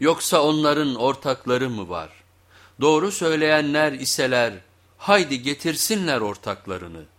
Yoksa onların ortakları mı var? Doğru söyleyenler iseler haydi getirsinler ortaklarını.''